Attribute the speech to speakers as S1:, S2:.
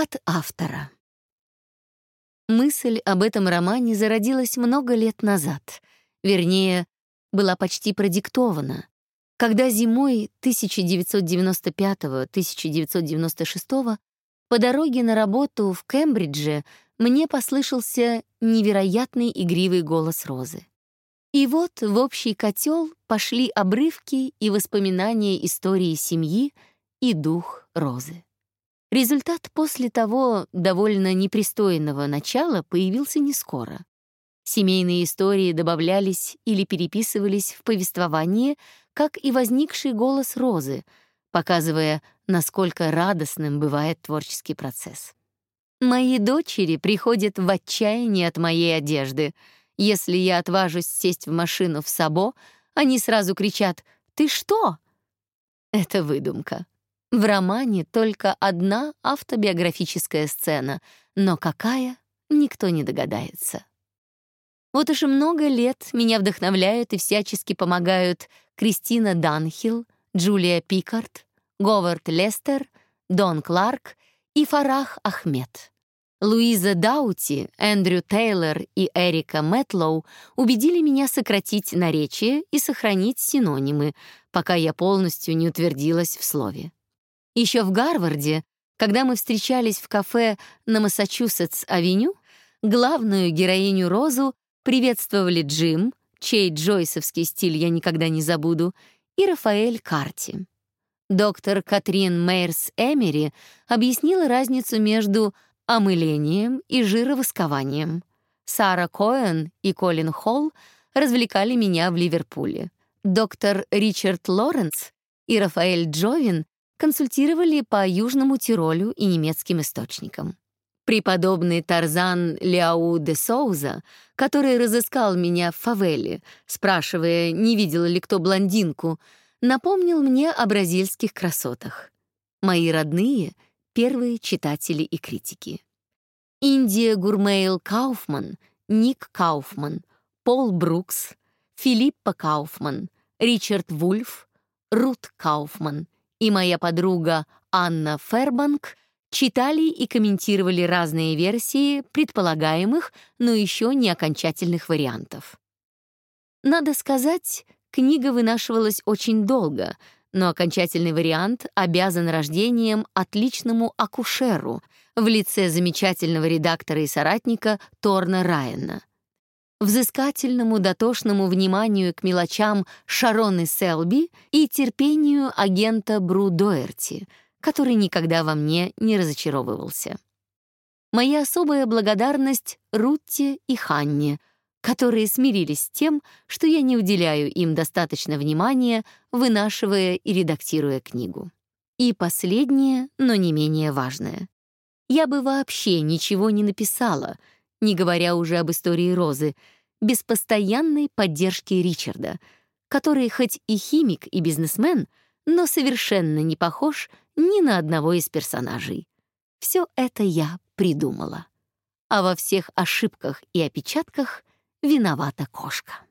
S1: От автора. Мысль об этом романе зародилась много лет назад. Вернее, была почти продиктована, когда зимой 1995-1996 по дороге на работу в Кембридже мне послышался невероятный игривый голос Розы. И вот в общий котел пошли обрывки и воспоминания истории семьи и дух Розы. Результат после того довольно непристойного начала появился не скоро. Семейные истории добавлялись или переписывались в повествование, как и возникший голос Розы, показывая, насколько радостным бывает творческий процесс. Мои дочери приходят в отчаяние от моей одежды. Если я отважусь сесть в машину в Сабо, они сразу кричат «Ты что?» Это выдумка. В романе только одна автобиографическая сцена, но какая — никто не догадается. Вот уже много лет меня вдохновляют и всячески помогают Кристина Данхилл, Джулия Пикард, Говард Лестер, Дон Кларк и Фарах Ахмед. Луиза Даути, Эндрю Тейлор и Эрика Мэтлоу убедили меня сократить наречие и сохранить синонимы, пока я полностью не утвердилась в слове. Еще в Гарварде, когда мы встречались в кафе на Массачусетс-авеню, главную героиню Розу приветствовали Джим, чей джойсовский стиль я никогда не забуду, и Рафаэль Карти. Доктор Катрин Мейерс Эмери объяснила разницу между омылением и жировоскованием. Сара Коэн и Колин Холл развлекали меня в Ливерпуле. Доктор Ричард Лоренс и Рафаэль Джовин консультировали по Южному Тиролю и немецким источникам. Преподобный Тарзан Ляу де Соуза, который разыскал меня в фавеле, спрашивая, не видел ли кто блондинку, напомнил мне о бразильских красотах. Мои родные — первые читатели и критики. Индия Гурмейл Кауфман, Ник Кауфман, Пол Брукс, Филиппа Кауфман, Ричард Вульф, Рут Кауфман — и моя подруга Анна Фербанк читали и комментировали разные версии предполагаемых, но еще не окончательных вариантов. Надо сказать, книга вынашивалась очень долго, но окончательный вариант обязан рождением отличному акушеру в лице замечательного редактора и соратника Торна Райана взыскательному дотошному вниманию к мелочам Шароны Селби и терпению агента Бру Доерти, который никогда во мне не разочаровывался. Моя особая благодарность Рутте и Ханне, которые смирились с тем, что я не уделяю им достаточно внимания, вынашивая и редактируя книгу. И последнее, но не менее важное. Я бы вообще ничего не написала — не говоря уже об истории Розы, без постоянной поддержки Ричарда, который хоть и химик, и бизнесмен, но совершенно не похож ни на одного из персонажей. Все это я придумала. А во всех ошибках и опечатках виновата кошка.